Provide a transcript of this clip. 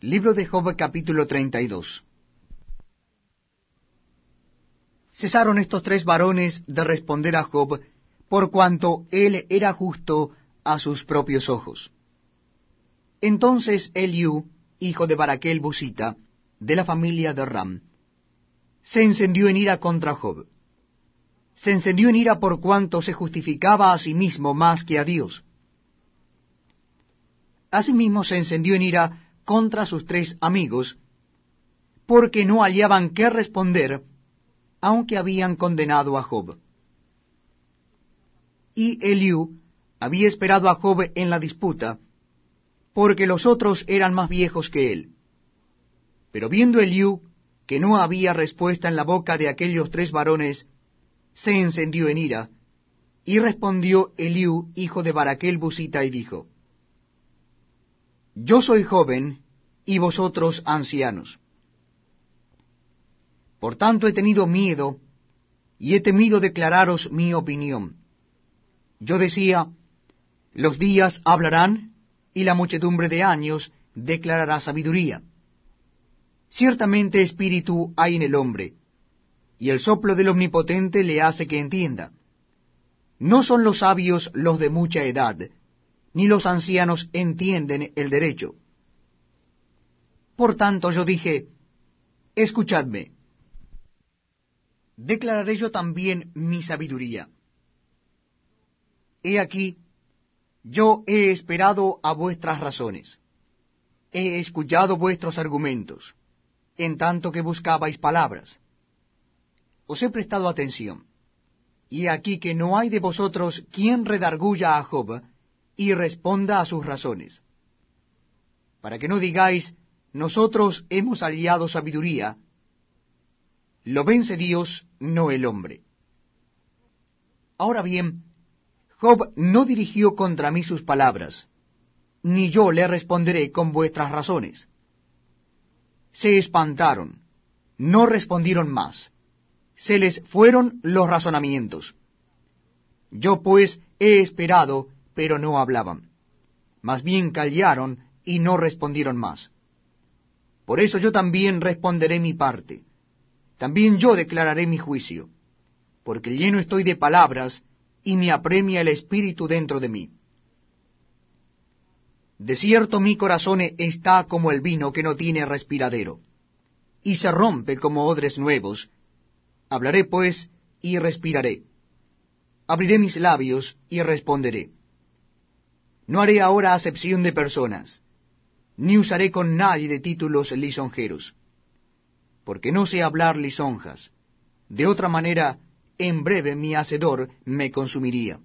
Libro de Job capítulo 32 Cesaron estos tres varones de responder a Job, por cuanto él era justo a sus propios ojos. Entonces Eliú, hijo de Baraquel Busita, de la familia de Ram, se encendió en ira contra Job. Se encendió en ira por cuanto se justificaba a sí mismo más que a Dios. Asimismo se encendió en ira contra sus tres amigos, porque no hallaban qué responder, aunque habían condenado a Job. Y Eliú había esperado a Job en la disputa, porque los otros eran más viejos que él. Pero viendo Eliú que no había respuesta en la boca de aquellos tres varones, se encendió en ira, y respondió Eliú, hijo de Baraquel Busita, y dijo, yo soy joven y vosotros ancianos. Por tanto he tenido miedo y he temido declararos mi opinión. Yo decía, los días hablarán y la muchedumbre de años declarará sabiduría. Ciertamente espíritu hay en el hombre, y el soplo del Omnipotente le hace que entienda. No son los sabios los de mucha edad, ni los ancianos entienden el derecho. Por tanto yo dije, escuchadme, declararé yo también mi sabiduría. He aquí, yo he esperado a vuestras razones, he escuchado vuestros argumentos, en tanto que buscabais palabras. Os he prestado atención, y aquí que no hay de vosotros quien redarguya a Job, y responda a sus razones. Para que no digáis, nosotros hemos aliado sabiduría, lo vence Dios, no el hombre. Ahora bien, Job no dirigió contra mí sus palabras, ni yo le responderé con vuestras razones. Se espantaron, no respondieron más, se les fueron los razonamientos. Yo pues he esperado pero no hablaban. Más bien callaron y no respondieron más. Por eso yo también responderé mi parte. También yo declararé mi juicio, porque lleno estoy de palabras y me apremia el espíritu dentro de mí. De cierto mi corazón está como el vino que no tiene respiradero, y se rompe como odres nuevos. Hablaré pues y respiraré. Abriré mis labios y responderé. No haré ahora acepción de personas, ni usaré con nadie de títulos lisonjeros, porque no sé hablar lisonjas. De otra manera, en breve mi hacedor me consumiría.